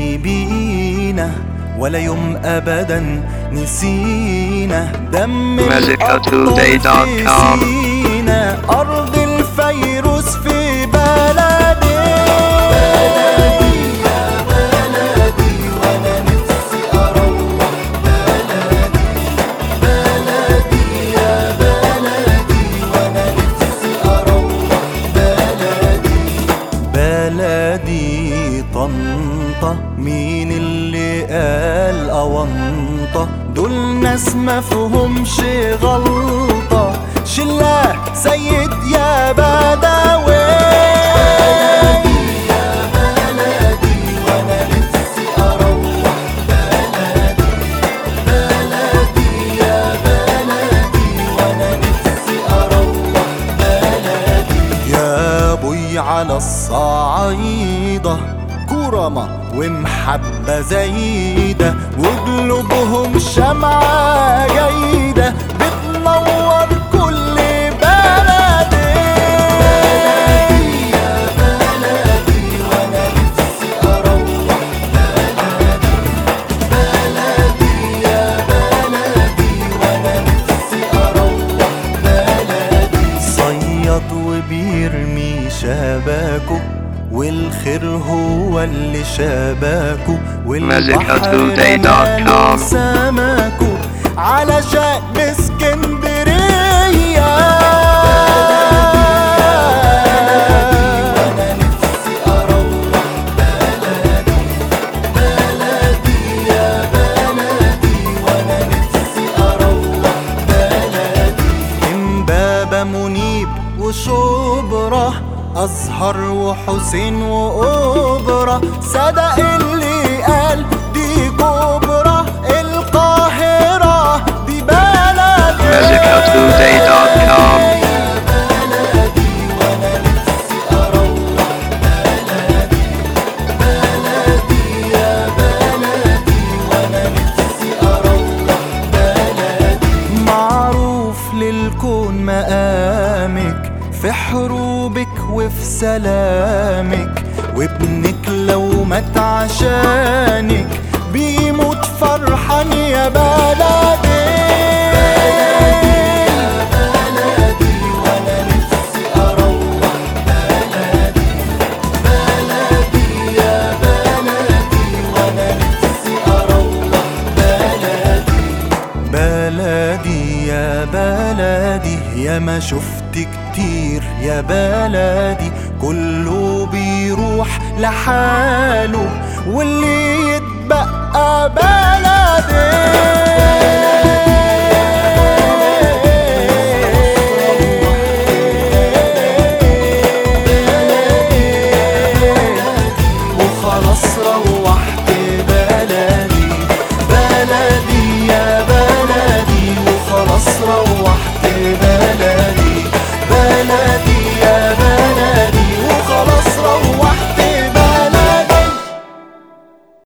اللي بينا ولا يوم ابدا نسينا. دم الأبطال في سينا أرض الفيروس في بلدي. بلدي يا بلدي وأنا نفسي أروح بلدي بلدي يا بلدي وأنا نفسي أروح بلدي. بلدي طنطا. مين اللي قال أونطة دول ناس مفهومش غلطة. شلة سيد يا بدوي. على الصعايدة. كرمة ومحبة زايدة وقلوبهم شمعة جيدة بتنور كل بلدي. بلدي يا بلدي وأنا نفسي أروح بلدي بلدي يا بلدي وأنا نفسي أروح بلدي صياد وبيرمي شباكه والخير هو اللي شباكه والبحر نفسي أروح بلدي امبابة منيب وشبرة أزهر وحسين وأوبرا صدق في حروبك وفي سلامك وابنك لو مات عشانك بيموت فرحان يا بلدي. بلدي يا يا ما شفت كتير يا بلدي كله بيروح لحاله. واللي